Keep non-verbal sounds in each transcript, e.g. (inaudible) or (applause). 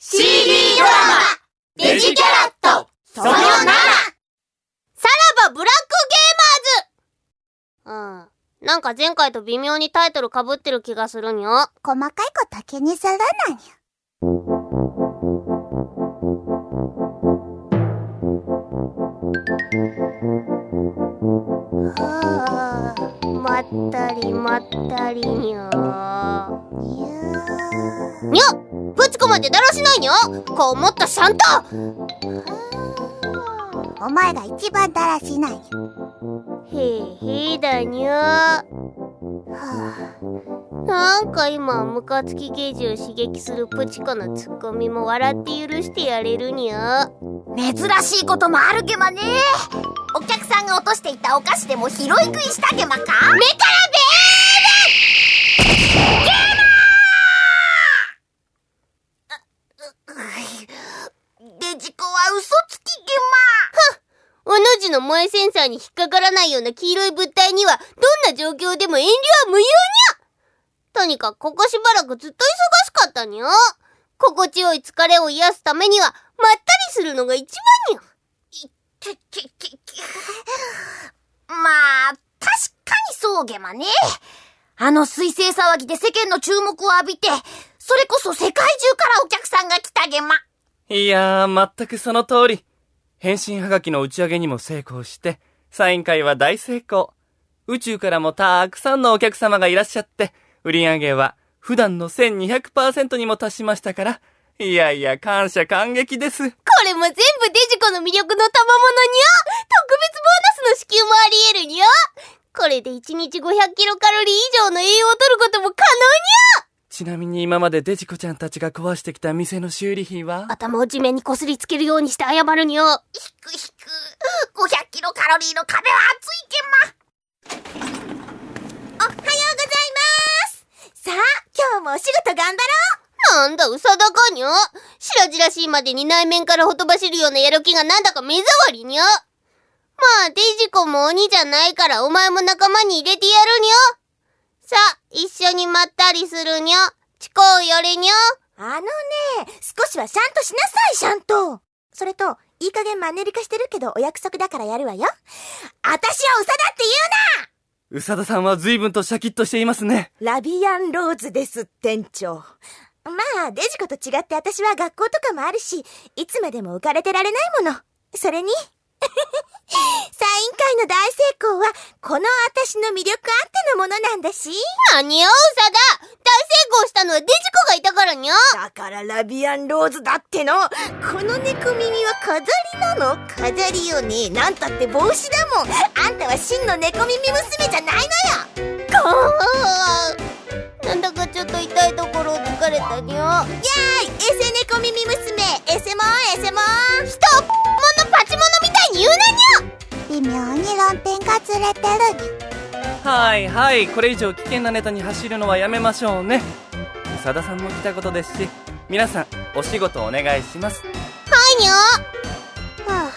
CD ドラマデジキャラットその7さらばブラックゲーマーズうん。なんか前回と微妙にタイトル被ってる気がするにゃ。細かいこと気にするなよ。はあ、まったりまったりにゃ。にゅにゃプチコまでだらしないにゃこうもっとシャンとーお前が一番だらしないよ。へいへいだにゃ。はなんか今、ムカつきゲージを刺激するプチコのツッコミも笑って許してやれるにゃ。珍しいこともあるゲマねお客さんが落としていたお菓子でも拾い食いしたゲマか？目からデジコは嘘つきゲおの字の萌えセンサーに引っかからないような黄色い物体には、どんな状況でも遠慮は無用にゃとにかくここしばらくずっと忙しかったにゃ。心地よい疲れを癒すためには、まったりするのが一番にゃ。マけけけけまあ、確かにそうゲマねあの彗星騒ぎで世間の注目を浴びて、それこそ世界中からお客さんが来たゲマ。いやー、全くその通り。変身はがきの打ち上げにも成功して、サイン会は大成功。宇宙からもたくさんのお客様がいらっしゃって、売り上げは普段の1200%にも達しましたから、いやいや、感謝感激です。これも全部デジコの魅力の賜物にゃ特別ボーナスの支給もあり得るにゃこれで1日500キロカロリー以上の栄養を取ることも可能にゃちなみに今までデジコちゃんたちが壊してきた店の修理費は？頭を地面にこすりつけるようにして謝るにゃひくひく、500キロカロリーの壁は厚いゲマ。おはようございます。さあ、今日もお仕事頑張ろなんだ、うさだかにゃ白々しいまでに内面からほとばしるようなやる気がなんだか目障りにゃまあ、デジコも鬼じゃないからお前も仲間に入れてやるにゃさあ、一緒にまったりするにゃチコをよれにゃう。あのね、少しはシャンとしなさい、シャンと。それと、いい加減マネリ化してるけどお約束だからやるわよ。あたしはウサだってうさださんは随分とシャキッとしていますね。言うなラビアンローズです、店長。まあ、デジコと違って私は学校とかもあるし、いつまでも浮かれてられないもの。それに、(laughs) サイン会の大成功は、この私の魅力あってのものなんだし。何よ、うさだ大成功したのはデジコがいたからにゃ。だからラビアンローズだっての。この猫耳は飾りなの？飾りよね。なんたって帽子だもん。あんたは真の猫耳娘じゃないのよ。かーなんだかちょっと痛いところを突かれたにゃ。やーいエセ猫耳娘エセモンエセモン。人ものパチモノみたいに言うなにゃ！微妙に論点がずれてる。にゅ。はいはい、これ以上危険なネタに走るのはやめましょうね。うさださんも来たことですし、皆さん、お仕事お願いします。はいにゃはあ、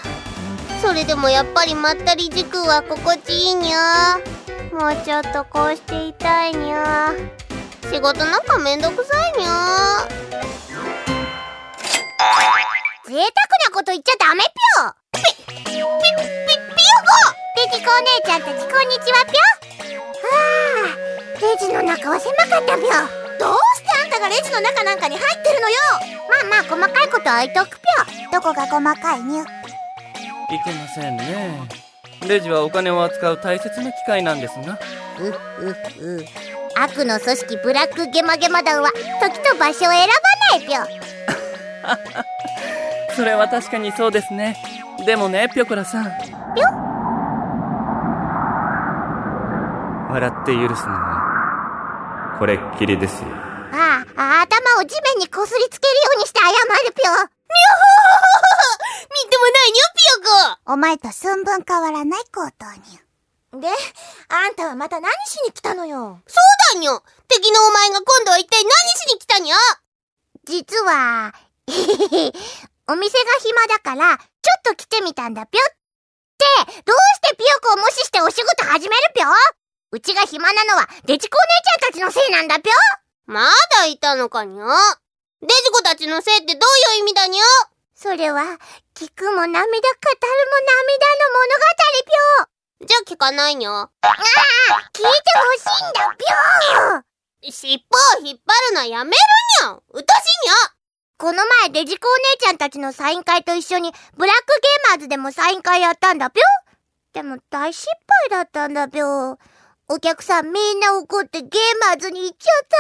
それでもやっぱりまったり軸は心地いいにゃもうちょっとこうしていたいにゃ仕事なんかめんどくさいにゃ贅沢なこと言っちゃダメぴょ。ピ、ピ、ピ、ピヨコデジコお姉ちゃんたちこんにちはぴょ。はあレジの中は狭かったぴょ。どうしてあんたがレジの中なんかに入ってるのよ。まあまあ細かいことは置いとくぴょ。どこが細かいにゅ。いけませんね。レジはお金を扱う大切な機械なんですが。う、う、う。悪の組織ブラックゲマゲマ団は時と場所を選ばないぴょ (laughs) それは確かにそうですね。でもね、ぴょこらさん。ぴょ？笑って許すのは、これっきりですよ。ああ、頭を地面にこすりつけるようにして謝るぴょみっともないにゃピヨコお前と寸分変わらない行動にゅ。で、あんたはまた何しに来たのよ？そうだにゃ敵のお前が今度は一体何しに来たにゃ？実は、お店が暇だから、ちょっと来てみたんだぴょって、どうしてピヨコを無視してお仕事始めるぴょ？うちが暇なのは、デジコお姉ちゃんたちのせいなんだぴょ？まだいたのかにゃ？デジコたちちのせいってどういう意味だにゃ？それは、聞くも涙語るも涙の物語ぴょじゃあ聞かないにゃ。聞いてほしいんだぴょ尻尾を引っ張るのやめるにゃ。うとしにゃ。この前デジコお姉ちゃんたちのサイン会と一緒にブラックゲーマーズでもサイン会やったんだぴょでも大失敗だったんだぴょお客さんみんな怒ってゲーマーズに行っちゃった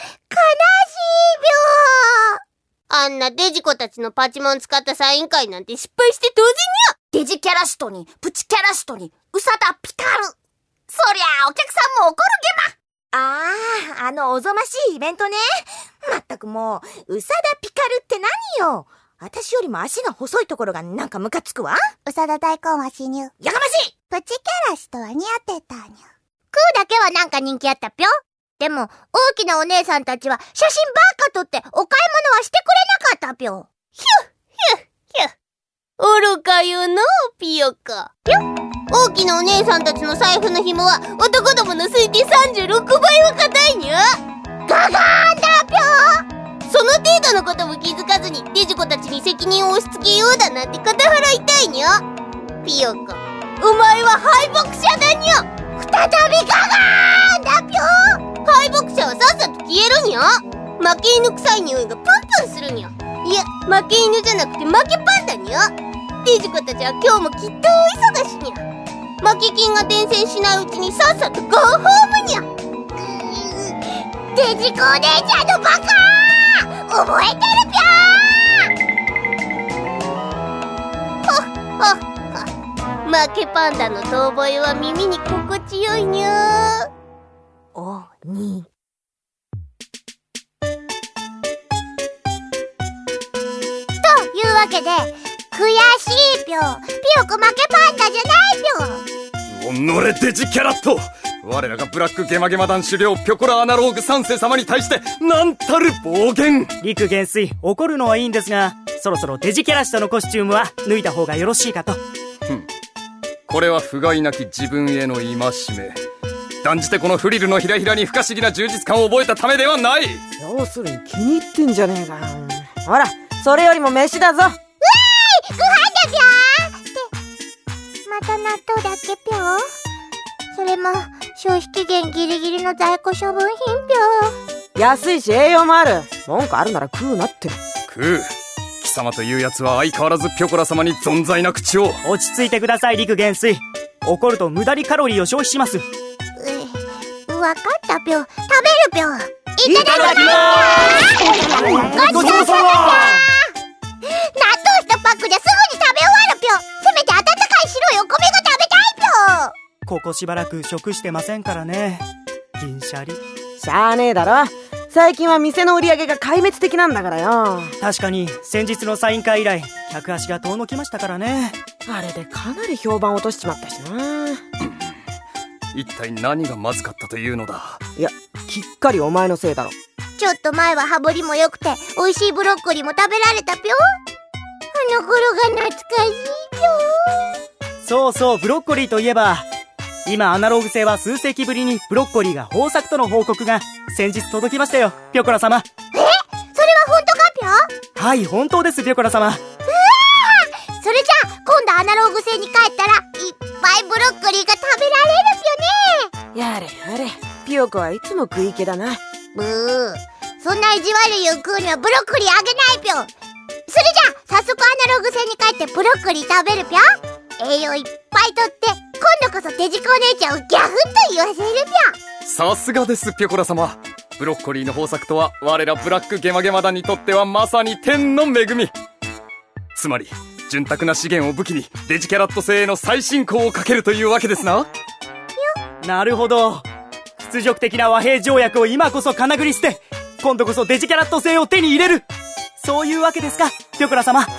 ぴょ悲しいあんなデジコたちのパチモン使ったサイン会なんて失敗して当然デジキャラシトに、プチキャラシトに、ウサダピカル。そりゃあ、お客さんも怒るゲマ。ああ、あのおぞましいイベントね。まったくもう、ウサダピカルって何よ。私よりも足が細いところがなんかムカつくわ。うさだ大根は死乳。やかましいプチキャラシとは似合ってたにゃ。クーだけはなんか人気あったぴょでも、大きなお姉さんたちは写真ばっか撮ってお買い物はしてくれなかったぴょ。にゃ。ひゅ、ひゅ。愚かよのピヨコ。ぴょ大きなお姉さんたちの財布の紐は男どもの推定36倍は硬いにゃ。ガガーンだぴょその程度のことも気づかずにデジコたちに責任を押し付けようだなんて肩払いたいにゃ。ピヨコ、お前は敗北者だにゃ。再びガガーンだぴょ敗北者はさっさと消えるにゃ。負け犬臭い匂いがプンプンするにゃ。いや負け犬じゃなくて負けパンダにゃ。デジコたちは今日もきっと大忙しにゃ。負け金が伝染しないうちにさっさとゴーホームにゃ。デジコお姉ちゃんのバカ覚えてるぴゃー。ほ負けパンダの遠吠えは耳に心地よいにゃー。というわけで悔しいぴょピヨコ負けパンダじゃないぴょれデジキャラット。我らがブラックゲマゲマ団狩猟ピョコラアナローグ三世様に対してなんたる暴言。陸元帥怒るのはいいんですがそろそろデジキャラ下のコスチュームは脱いだ方がよろしいかと。ふん。これは不甲斐なき自分への戒め。断じてこのフリルのひらひらに不可思議な充実感を覚えたためではない。要するに気に入ってんじゃねえかほらそれよりも飯だぞ。ご飯だぴょーって、また納豆だっけぴょそれも、消費期限ギリギリの在庫処分品ぴょ安いし栄養もある。文句あるなら食うなって。食う貴様という奴は相変わらずピョコラ様に存在な口を。落ち着いてください陸元帥。怒ると無駄にカロリーを消費します。え、わかったぴょ食べるぴょいただきます。ごちそうさま納豆一パックですぐに食べ終わるぴょせめて温かい白いお米が食べたいぴょここしばらく食してませんからね。銀シャリ。しゃあねえだろ。最近は店の売り上げが壊滅的なんだからよ。確かに先日のサイン会以来客足が遠のきましたからね。あれでかなり評判落としちまったしな一体何がまずかったというのだ？いやきっかりお前のせいだろ。ちょっと前は羽振りも良くて美味しいブロッコリーも食べられたぴょ。あの頃が懐かしいぴょ。そうそうブロッコリーといえば今アナログ製は数世紀ぶりにブロッコリーが豊作との報告が先日届きましたよピョコラ様。それは本当かぴょ？はい本当ですピョコラ様。それじゃあ今度アナログ製に帰ったらぱいブロッコリーが食べられるぴょね。やれやれ。ピヨコはいつも食い気だな。ブー。そんな意地悪いを食うにはブロッコリーあげないぴょ。それじゃあ早速アナログ製に帰ってブロッコリー食べるぴょ。栄養いっぱいとって今度こそデジコお姉ちゃんをギャフンと言わせるぴょ。さすがですピョコラ様。ブロッコリーの豊作とは我らブラックゲマゲマ団にとってはまさに天の恵み。つまり潤沢な資源を武器にデジキャラット製への再進行をかけるというわけですな。なるほど。屈辱的な和平条約を今こそかなぐり捨て今度こそデジキャラット製を手に入れる。そういうわけですかピョコラ様。あいや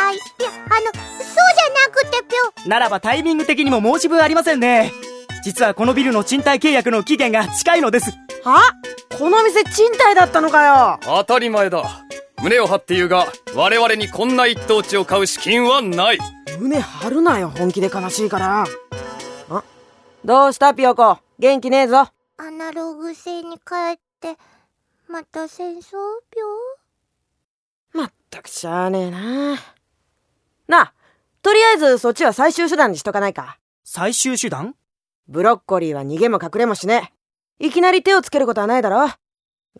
あのそうじゃなくてぴょならばタイミング的にも申し分ありませんね。実はこのビルの賃貸契約の期限が近いのです。は？この店賃貸だったのかよ。当たり前だ胸を張って言うが我々にこんな一等地を買う資金はない胸張るなよ本気で悲しいからあどうしたピヨコ？元気ねえぞアナログ製に帰ってまた戦争？ぴょくしゃあねえな。なあ、とりあえずそっちは最終手段にしとかないか。最終手段？ブロッコリーは逃げも隠れもしねえ。いきなり手をつけることはないだろ。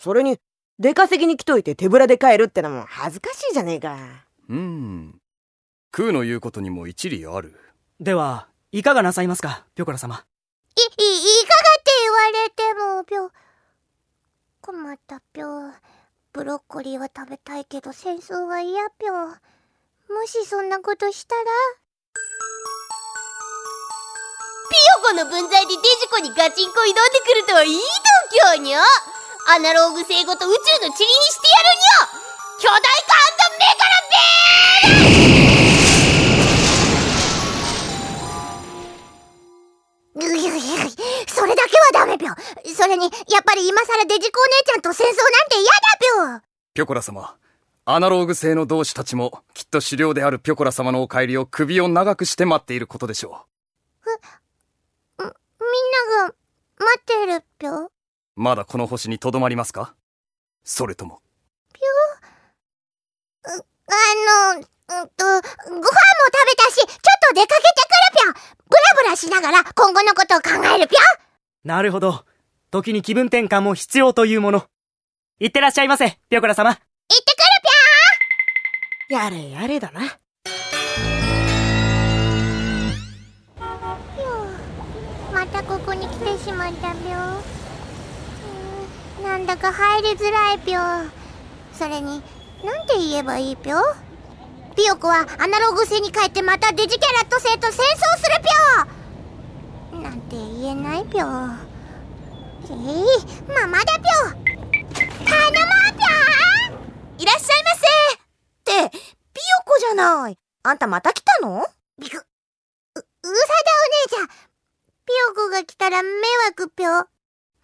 それに、出稼ぎに来といて手ぶらで帰るってのも恥ずかしいじゃねえか。うん。空の言うことにも一理ある。では、いかがなさいますか、ピョコラ様。い、い、いかがって言われても、ぴょ。困ったぴょ。ブロッコリーは食べたいけど戦争は嫌ぴょ。もしそんなことしたら、ピヨコの分際でデジコにガチンコ挑んでくるとはいい度胸にゃアナログ星ごと宇宙の塵にしてやるにゃ巨大感度目からぐゆゆゆそれだけはダメぴょ。それに、やっぱり今更デジコお姉ちゃんと戦争なんて嫌だぴょ。ピョコラ様。アナローグ星の同志たちも、きっと狩猟であるピョコラ様のお帰りを首を長くして待っていることでしょみんなが、待ってるぴょ。う。まだこの星に留まりますか？それとも。あの、うんと、ご飯も食べたし、ちょっと出かけてくるぴょ。ブラブラしながら今後のことを考えるぴょ。なるほど。時に気分転換も必要というもの。いってらっしゃいませ、ピョコラ様。行ってくるやれやれだな。ぴょ。またここに来てしまったぴょ。なんだか入りづらいぴょ。それに、なんて言えばいいぴょ？ピヨコはアナログ星に帰ってまたデジキャラット星と戦争するぴょなんて言えないぴょ。えい、ままだぴょ。頼もうぴょいらっしゃいませって、ピヨコじゃない。あんたまた来たの？びく、う、うさだお姉ちゃん。ピヨコが来たら迷惑ぴょ。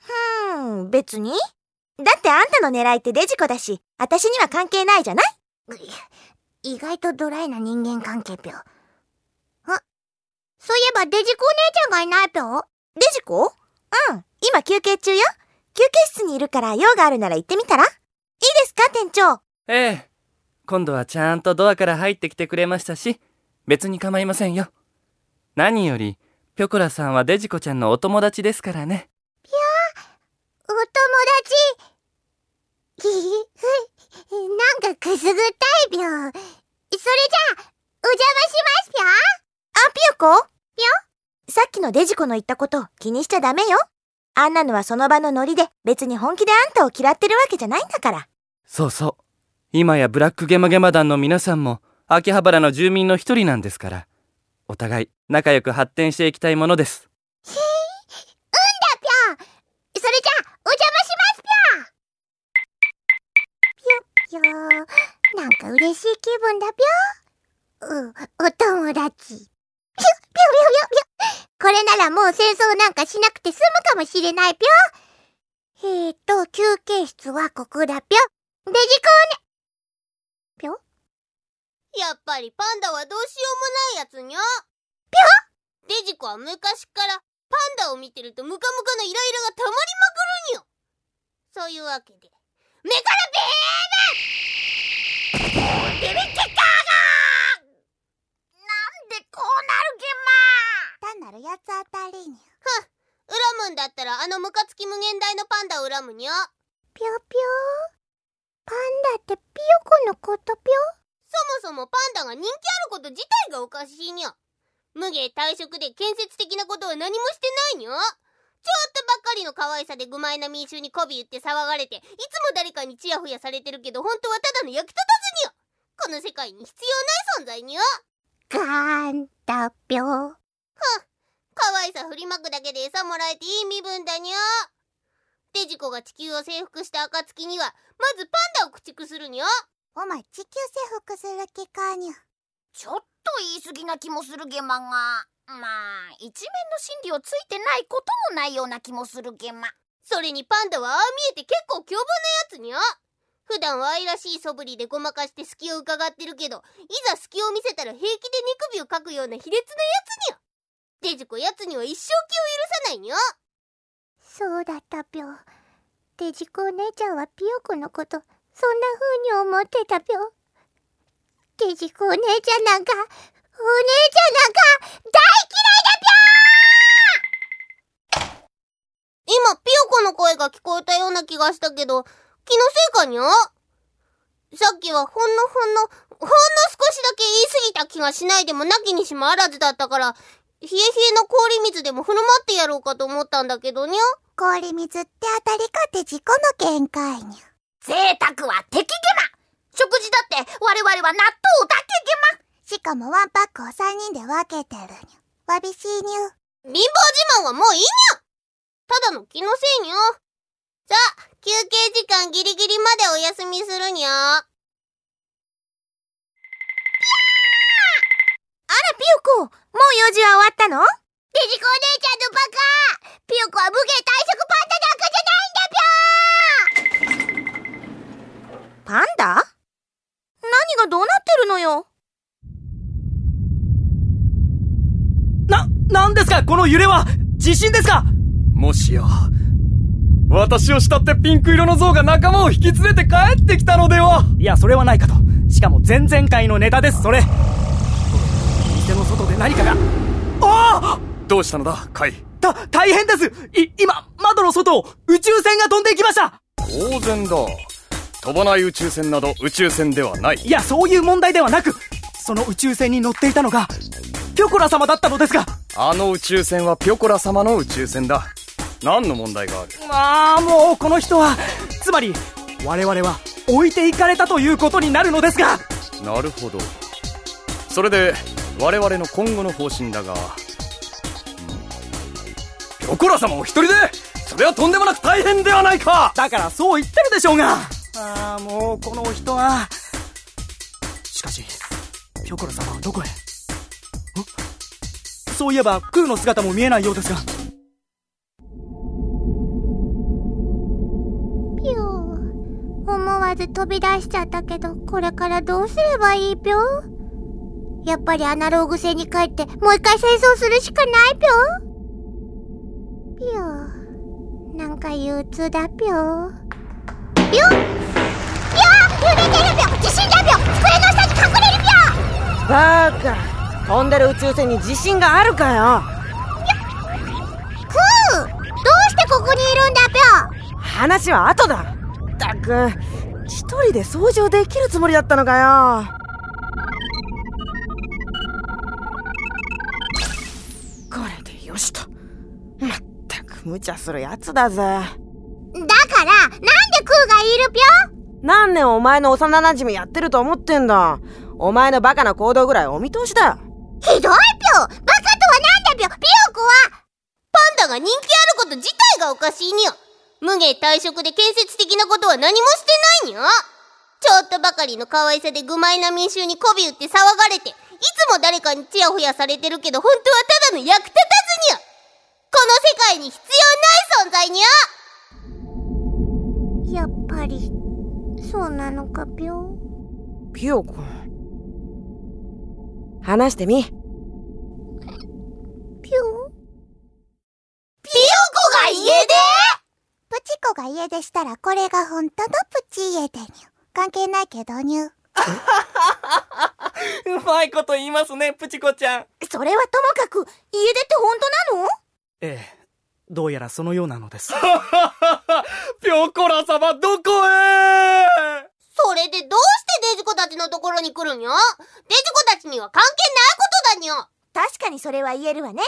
ふーん、別に。だってあんたの狙いってデジコだし、私には関係ないじゃない？意外とドライな人間関係ぴょ。あ、そういえばデジコお姉ちゃんがいないぴょ？デジコうん、今休憩中よ。休憩室にいるから用があるなら行ってみたら？いいですか、店長？ええ。今度はちゃんとドアから入ってきてくれましたし、別に構いませんよ。何より、ピョコラさんはデジコちゃんのお友達ですからね。お友達？ひひ、なんかくすぐったいぴょ。それじゃあ、お邪魔しますぴょ。あ、ピヨコピヨさっきのデジコの言ったこと気にしちゃダメよ。あんなのはその場のノリで別に本気であんたを嫌ってるわけじゃないんだから。そうそう。今やブラックゲマゲマ団の皆さんも、秋葉原の住民の一人なんですから。お互い仲良く発展していきたいものです。ぴょ。それじゃあ、お邪魔しますぴょ。ぴょぴょ。なんか嬉しい気分だぴょ。うん、お友達。ぴょ、ぴょぴょぴょぴょ。これならもう戦争なんかしなくて済むかもしれないぴょ。えーと、休憩室はここだぴょ。デジコーネ。ぴょやっぱりパンダはどうしようもないやつにゃぴょデジコは昔からパンダを見てるとムカムカのイライラがたまりまくるんよそういうわけで目からビームビビッケッカーがなんでこうなるげま単なるやつ当たりに。恨むんだったらあのム。カつき無限大のパンダを恨むにゃぴょぴょパンダってピヨコのことぴょそもそもパンダが人気あること自体がおかしいにゃ無芸退職で建設的なことは何もしてないにゃとばっかりの可愛さで愚昧な民衆に媚び売って騒がれていつも誰かにチヤホヤされてるけど本当はただの役立たずにゃこの世界に必要ない存在にゃガーンだぴょ可愛さ振りまくだけで餌もらえていい身分だにゃ。デジコが地球を征服した暁にはまずパンダを駆逐するにゃ。お前地球征服する気かにゃ。ちょっと言い過ぎな気もするゲマが。まあ、一面の真理をついてないこともないような気もするゲマ。それにパンダはああ見えて結構凶暴なやつにゃ普段は愛らしい素振りでごまかして隙を伺ってるけどいざ隙を見せたら平気で肉首をかくような卑劣なやつにゃデジコやつには一生気を許さないにゃそうだったぴょ。デジコお姉ちゃんはピヨコのこと、そんな風に思ってたぴょ。デジコお姉ちゃんなんか、お姉ちゃんなんか、大今、ピヨコの声が聞こえたような気がしたけど、気のせいかにゃ？さっきはほんのほんの、ほんの少しだけ言い過ぎた気がしないでもなきにしもあらずだったから、冷え冷えの氷水でも振る舞ってやろうかと思ったんだけどにゃ？氷水って当たりかデジコの限界にゃ。贅沢は敵ゲマ食事だって我々は納豆だけゲマしかもワンパックを3人で分けてるにゃ。わびしいにゅ。貧乏自慢はもういいにゃただの気のせいにゃ。さあ、休憩時間ギリギリまでお休みするにゃ。あら、ピヨコ、もう用事は終わったの？デジコお姉ちゃんのバカピヨコは無限退職パンダなんかじゃパンダ？何がどうなってるのよな、なんですか？この揺れは地震ですか？もしや、私を慕ってピンク色の像が仲間を引き連れて帰ってきたのでは？いや、それはないかと。しかも前々回のネタです、それ。店の外で何かが。ああどうしたのだ、カイ。た、大変ですい、今、窓の外を宇宙船が飛んでいきました当然だ。飛ばない宇宙船など宇宙船ではない。いや、そういう問題ではなく、その宇宙船に乗っていたのが、ピョコラ様だったのですが。あの宇宙船はピョコラ様の宇宙船だ。何の問題がある？ああ、もうこの人は、つまり、我々は置いていかれたということになるのですが。なるほど。それで、我々の今後の方針だが、ピョコラ様お一人で？それはとんでもなく大変ではないかだからそう言ってるでしょうがああ、もうこのお人は。しかし、ピョコラ様はどこへ？そういえば、クーの姿も見えないようですが。ピョー。思わず飛び出しちゃったけど、これからどうすればいいぴょやっぱりアナログ製に帰って、もう一回戦争するしかないぴょぴょなんか憂鬱だぴょぴょぴょ揺れてるぴょ地震だぴょ机の下に隠れるぴょバーカ飛んでる宇宙船に自信があるかよ。クーどうしてここにいるんだぴょ話は後だ。ったく一人で掃除をできるつもりだったのかよ。これでよしと。まったく無茶するやつだぜ。だからなんでクーがいるぴょ何年お前の幼馴染やってると思ってんだ。お前のバカな行動ぐらいお見通しだひどいぴょバカとはなんだぴょピヨコはパンダが人気あること自体がおかしいにゃ。無芸退職で建設的なことは何もしてないにゃ。ちょっとばかりの可愛さで愚昧な民衆に媚び売って騒がれて、いつも誰かにチヤホヤされてるけど本当はただの役立たずにゃ。この世界に必要ない存在にゃ。やっぱりそうなのかぴょピヨコ話してみ。ぴょピヨコが家で？プチコが家出したらこれが本当のプチ家出にゅ関係ないけどにゅ (laughs) うまいこと言いますね、プチコちゃん。それはともかく家出って本当なの？ええ、どうやらそのようなのです。ピョコラ様どこへ？それでどうしてデジコたちのところに来るにゃデジコたちには関係ないことだにゃ確かにそれは言えるわね。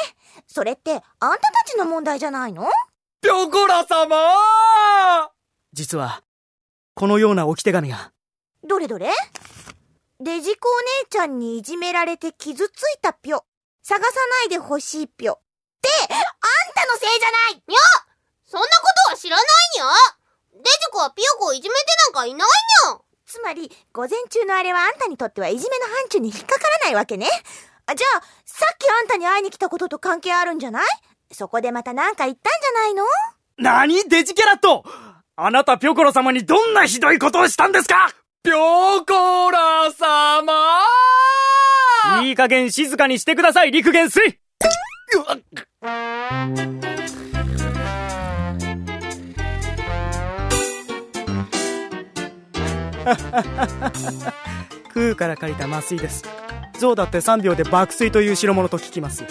それってあんたたちの問題じゃないの？ピョコラ様！実は、このような置き手紙が。どれどれ？デジコお姉ちゃんにいじめられて傷ついたぴょ探さないでほしいぴょってあんたのせいじゃない！にゃそんなことは知らないにゃデジコはピヨコをいじめてなんかいないにゃつまり午前中のあれはあんたにとってはいじめの範疇に引っかからないわけね。あじゃあさっきあんたに会いに来たことと関係あるんじゃない？そこでまた何か言ったんじゃないの？何？デジキャラット。あなたピョコロ様にどんなひどいことをしたんですか？ピョコラ様。いい加減静かにしてください、陸元帥 (laughs) 空から借りた麻酔です。象だって3秒で爆睡という代物と聞きます。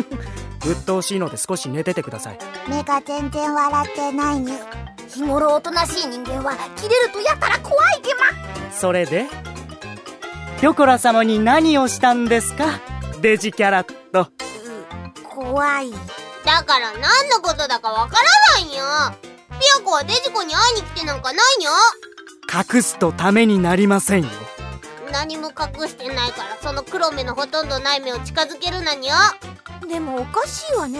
(laughs) 鬱陶しいので少し寝ててください。目が全然笑ってないにゅ日頃おとなしい人間は切れるとやたら怖いゲマそれで？ピョコラ様に何をしたんですか？デジキャラット怖い。だから何のことだかわからないにゃ。ピヨコはデジコに会いに来てなんかないにゃ。隠すとためになりませんよ何も隠してないからその黒目のほとんどない目を近づけるなにゃ。でもおかしいわね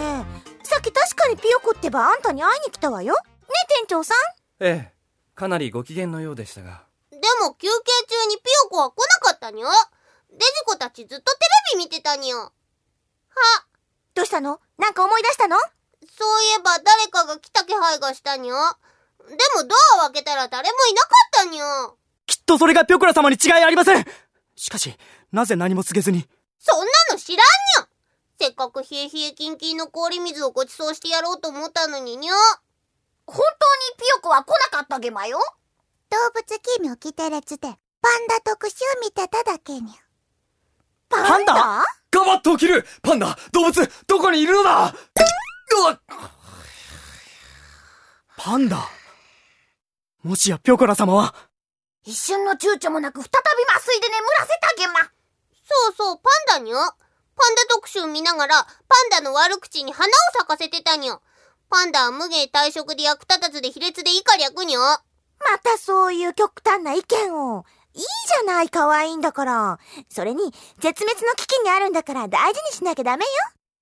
さっき確かにピヨコってばあんたに会いに来たわよね店長さんええ、かなりご機嫌のようでしたが。でも休憩中にピヨコは来なかったにゃ。デジコたちずっとテレビ見てたにゃ。は、どうしたの？なんか思い出したの？そういえば誰かが来た気配がしたにゃ。でもドアを開けたら誰もいなかったにゃ。きっとそれがピョコラ様に違いありません。しかしなぜ何も告げずに。そんなの知らんにゃ。せっかく冷え冷えキンキンの氷水をご馳走してやろうと思ったのににゃ。本当にピヨコは来なかったゲマよ。動物奇妙キテレツでパンダ特集見てただけにゅパンダ？ガバッと起きる。パンダ動物どこにいるのだ？うわパンダ？もしやピョコラ様は一瞬の躊躇もなく再び麻酔で眠らせたゲマそうそう、パンダにゃ。パンダ特集見ながら、パンダの悪口に花を咲かせてたにゃ。パンダは無芸退職で役立たずで卑劣で以下略にゃ。またそういう極端な意見を。いいじゃない、可愛いんだから。それに、絶滅の危機にあるんだから大事にしなきゃダメよ。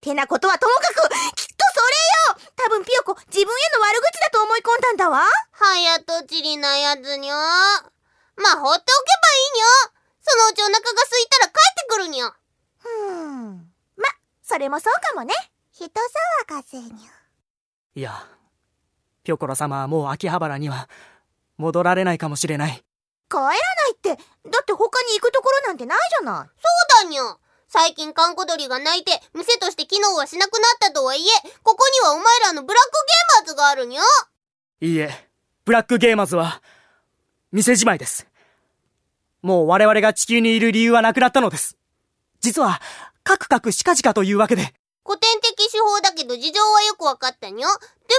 てなことはともかく、きっとそれよ多分ピヨコ、自分への悪口だと思い込んだんだわ。早とちりなやつにゃ。まあ、放っておけばいいにゃ。そのうちお腹が空いたら帰ってくるにゃ。ふーん。ま、それもそうかもね。人騒がせにゅいやピョコラ様はもう秋葉原には戻られないかもしれない帰らないって、だって他に行くところなんてないじゃない。そうだにゃ。最近カンコドリが泣いて、店として機能はしなくなったとはいえ、ここにはお前らのブラックゲーマーズがあるにゃ。いいえブラックゲーマーズは店じまいですもう我々が地球にいる理由はなくなったのです実はカクカクシカジカというわけで古典的手法だけど事情はよくわかったにゃ。で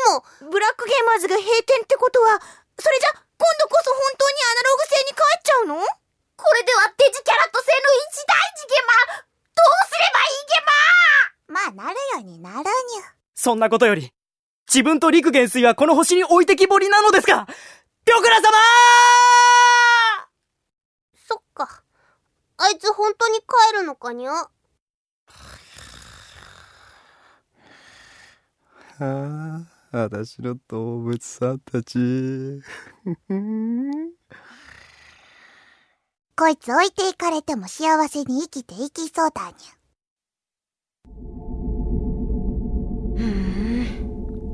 も、ブラックゲーマーズが閉店ってことは、それじゃ、今度こそ本当にアナログ製に帰っちゃうの？これではデジキャラット製の一大事ゲマどうすればいいゲマまあなるようになるにゅそんなことより自分と陸元帥はこの星に置いてきぼりなのですかピョコラ様そっか。あいつ本当に帰るのかにゃ。ああ私の動物さんたちこいつ置いていかれても幸せに生きていきそうだに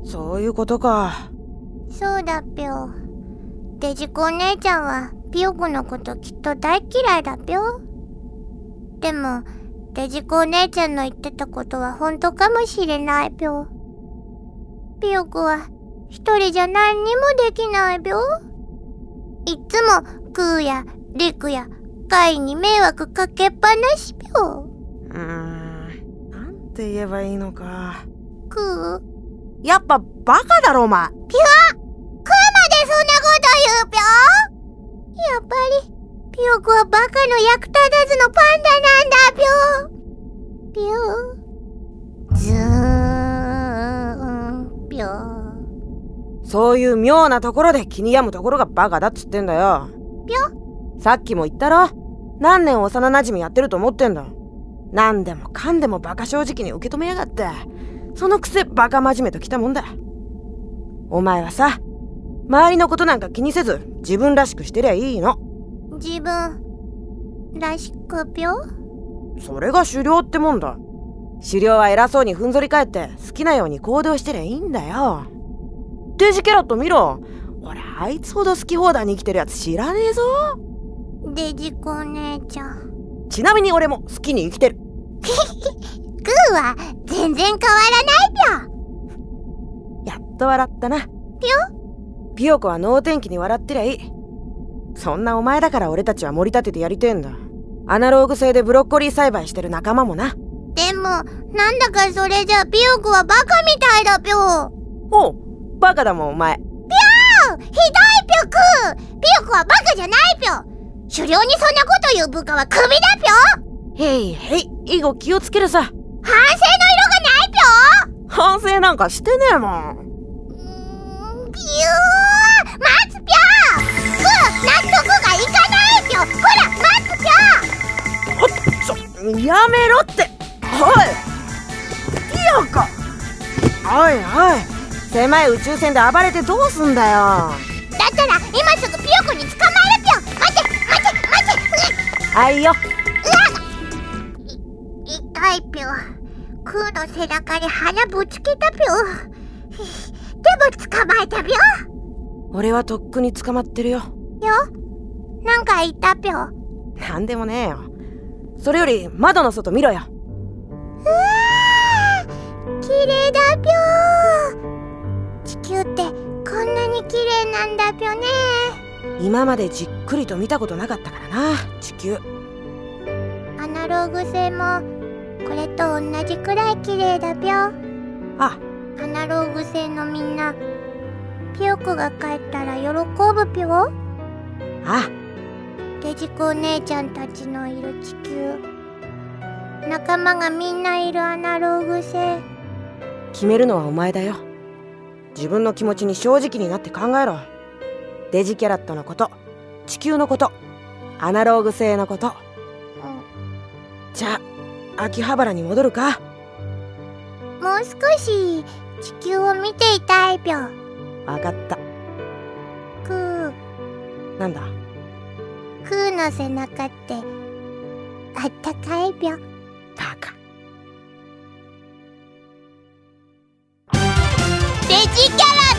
そういうことか。ゅそうだぴょ。デジコお姉ちゃんはピヨコのこときっと大嫌いだぴょ。でもデジコお姉ちゃんの言ってたことは本当かもしれないぴょ。ピヨコは一人じゃ何にもできないぴょ。いつもクーやリクやカイに迷惑かけっぱなしぴょうーん。なんて言えばいいのか。クーやっぱバカだろ、お前。クーまでそんなこと言うぴょやっぱり、ピヨコはバカの役立たずのパンダなんだぴょ。ぴょ。ずーん、ぴょ。そういう妙なところで気に病むところがバカだっつってんだよ。ぴさっきも言ったろ何年幼馴染やってると思ってんだ。何でもかんでもバカ正直に受け止めやがって。そのくせバカ真面目ときたもんだ。お前はさ、周りのことなんか気にせず自分らしくしてりゃいいの。自分、らしくぴょそれが狩猟ってもんだ。狩猟は偉そうにふんぞり返って好きなように行動してりゃいいんだよ。デジキャラット見ろ。俺あいつほど好き放題に生きてるやつ知らねえぞ。デジコお姉ちゃん。ちなみに俺も好きに生きてる。(laughs) グーは全然変わらないぴょやっと笑ったな。ピヨピヨコは能天気に笑ってりゃいい。そんなお前だから俺たちは盛り立ててやりてえんだ。アナローグ製でブロッコリー栽培してる仲間もな。でもなんだかそれじゃピヨクはバカみたいだぴょおうバカだもんお前。ひどいぴょくピヨクはバカじゃないぴょ狩猟にそんなこと言う部下はクビだぴょ？へいへい以後気をつけるさ。反省の色がないぴょ？反省なんかしてねえもん。んぴゅー待つぴょ？く納得がいかないぴょ？ほら待つぴょ？ちょやめろって。おいピヨコ。おいおい狭い宇宙船で暴れてどうすんだよ。だったら今すぐピヨコに捕まえるはいよ痛いぴょクーの背中に鼻ぶつけたぴょでも捕まえたぴょ俺はとっくに捕まってるよ。よ。なんか言ったぴょなんでもねえよ。それより窓の外見ろよ。うわー綺麗だぴょ地球ってこんなに綺麗なんだぴょね今までじっくりと見たことなかったからな地球。アナログ製もこれと同じくらい綺麗だぴょ。あ。アナログ製のみんなピヨコが帰ったら喜ぶぴょ。あ。デジコお姉ちゃんたちのいる地球。仲間がみんないるアナログ製決めるのはお前だよ。自分の気持ちに正直になって考えろデジキャラットのこと地球のことアナログ性のこと、うん、じゃあ秋葉原に戻るか。もう少し地球を見ていたいぴょん。分かった。くーなんだ？くーの背中ってあったかいぴょん。バカデジキャラ